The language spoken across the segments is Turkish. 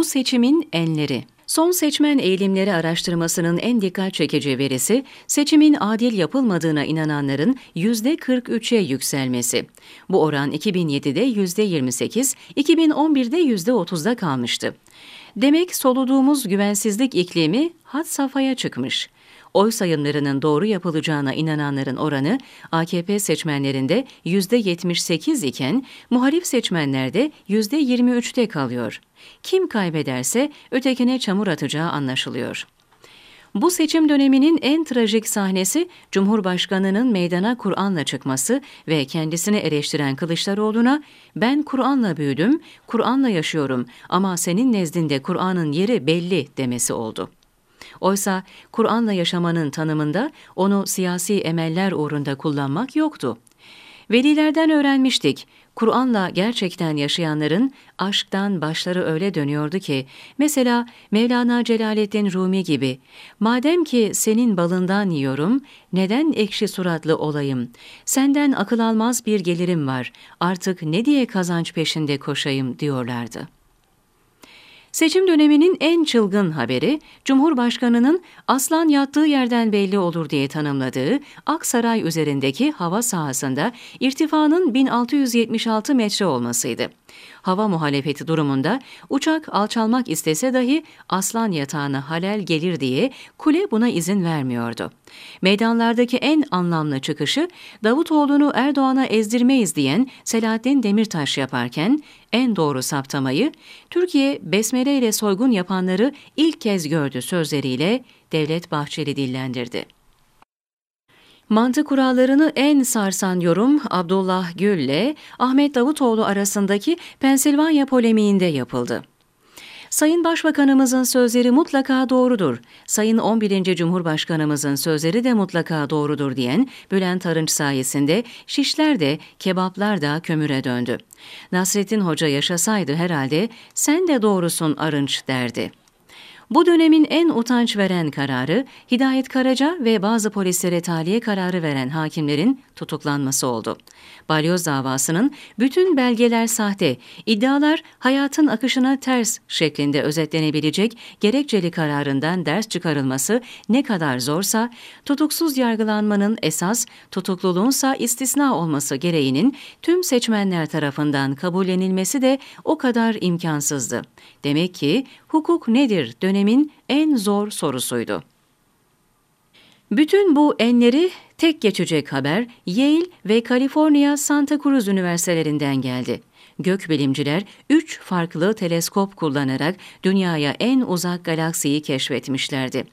Bu seçimin enleri. Son seçmen eğilimleri araştırmasının en dikkat çekici verisi, seçimin adil yapılmadığına inananların %43'e yükselmesi. Bu oran 2007'de %28, 2011'de %30'da kalmıştı. Demek soluduğumuz güvensizlik iklimi had safhaya çıkmış. Oy sayımlarının doğru yapılacağına inananların oranı AKP seçmenlerinde %78 iken muhalif seçmenlerde %23'te kalıyor. Kim kaybederse ötekine çamur atacağı anlaşılıyor. Bu seçim döneminin en trajik sahnesi Cumhurbaşkanı'nın meydana Kur'an'la çıkması ve kendisini eleştiren Kılıçdaroğlu'na ben Kur'an'la büyüdüm, Kur'an'la yaşıyorum ama senin nezdinde Kur'an'ın yeri belli demesi oldu. Oysa Kur'an'la yaşamanın tanımında onu siyasi emeller uğrunda kullanmak yoktu. Velilerden öğrenmiştik. Kur'an'la gerçekten yaşayanların aşktan başları öyle dönüyordu ki, mesela Mevlana Celaleddin Rumi gibi, madem ki senin balından yiyorum, neden ekşi suratlı olayım? Senden akıl almaz bir gelirim var, artık ne diye kazanç peşinde koşayım diyorlardı. Seçim döneminin en çılgın haberi, Cumhurbaşkanı'nın aslan yattığı yerden belli olur diye tanımladığı Aksaray üzerindeki hava sahasında irtifanın 1676 metre olmasıydı hava muhalefeti durumunda uçak alçalmak istese dahi aslan yatağına halel gelir diye kule buna izin vermiyordu. Meydanlardaki en anlamlı çıkışı Davutoğlu'nu Erdoğan'a ezdirmeyiz diyen Selahattin Demirtaş yaparken en doğru saptamayı Türkiye besmele ile soygun yapanları ilk kez gördü sözleriyle Devlet Bahçeli dillendirdi. Mantık kurallarını en sarsan yorum Abdullah Gül ile Ahmet Davutoğlu arasındaki Pensilvanya polemiğinde yapıldı. Sayın Başbakanımızın sözleri mutlaka doğrudur. Sayın 11. Cumhurbaşkanımızın sözleri de mutlaka doğrudur diyen Bülent Arınç sayesinde şişler de kebaplar da kömüre döndü. Nasrettin Hoca yaşasaydı herhalde sen de doğrusun Arınç derdi. Bu dönemin en utanç veren kararı Hidayet Karaca ve bazı polislere tahliye kararı veren hakimlerin tutuklanması oldu. Balyoz davasının bütün belgeler sahte, iddialar hayatın akışına ters şeklinde özetlenebilecek gerekçeli kararından ders çıkarılması ne kadar zorsa, tutuksuz yargılanmanın esas, tutukluluğunsa istisna olması gereğinin tüm seçmenler tarafından kabullenilmesi de o kadar imkansızdı. Demek ki hukuk nedir dönemin en zor sorusuydu. Bütün bu enleri tek geçecek haber Yale ve Kaliforniya Santa Cruz üniversitelerinden geldi. Gökbilimciler üç farklı teleskop kullanarak dünyaya en uzak galaksiyi keşfetmişlerdi.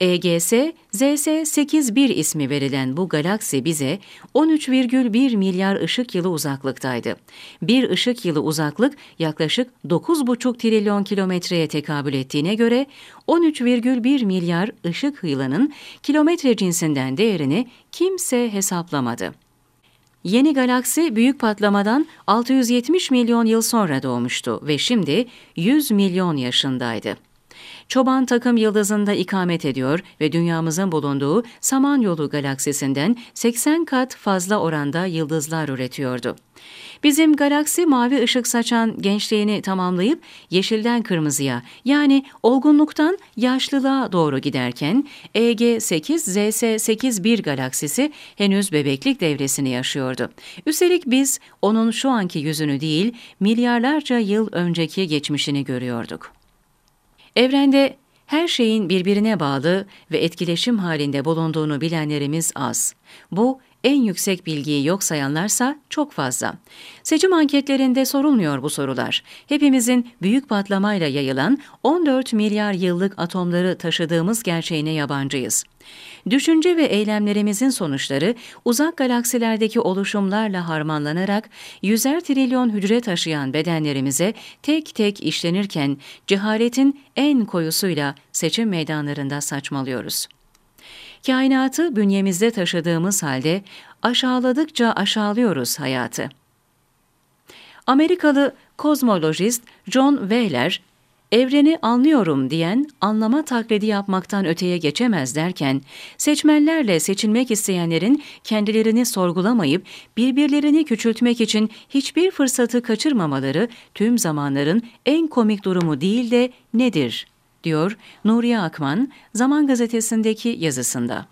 EGS, ZS81 ismi verilen bu galaksi bize 13,1 milyar ışık yılı uzaklıktaydı. Bir ışık yılı uzaklık yaklaşık 9,5 trilyon kilometreye tekabül ettiğine göre 13,1 milyar ışık yılının kilometre cinsinden değerini kimse hesaplamadı. Yeni galaksi büyük patlamadan 670 milyon yıl sonra doğmuştu ve şimdi 100 milyon yaşındaydı. Çoban takım yıldızında ikamet ediyor ve dünyamızın bulunduğu Samanyolu galaksisinden 80 kat fazla oranda yıldızlar üretiyordu. Bizim galaksi mavi ışık saçan gençliğini tamamlayıp yeşilden yani olgunluktan yaşlılığa doğru giderken EG8-ZS81 galaksisi henüz bebeklik devresini yaşıyordu. Üstelik biz onun şu anki yüzünü değil milyarlarca yıl önceki geçmişini görüyorduk. Evrende her şeyin birbirine bağlı ve etkileşim halinde bulunduğunu bilenlerimiz az. Bu en yüksek bilgiyi yok sayanlarsa çok fazla. Seçim anketlerinde sorulmuyor bu sorular. Hepimizin büyük patlamayla yayılan 14 milyar yıllık atomları taşıdığımız gerçeğine yabancıyız. Düşünce ve eylemlerimizin sonuçları uzak galaksilerdeki oluşumlarla harmanlanarak yüzer trilyon hücre taşıyan bedenlerimize tek tek işlenirken cehaletin en koyusuyla seçim meydanlarında saçmalıyoruz. Kainatı bünyemizde taşıdığımız halde aşağıladıkça aşağılıyoruz hayatı. Amerikalı kozmolojist John Wheeler, Evreni anlıyorum diyen anlama taklidi yapmaktan öteye geçemez derken, seçmenlerle seçilmek isteyenlerin kendilerini sorgulamayıp birbirlerini küçültmek için hiçbir fırsatı kaçırmamaları tüm zamanların en komik durumu değil de nedir? Diyor Nuriye Akman Zaman Gazetesi'ndeki yazısında.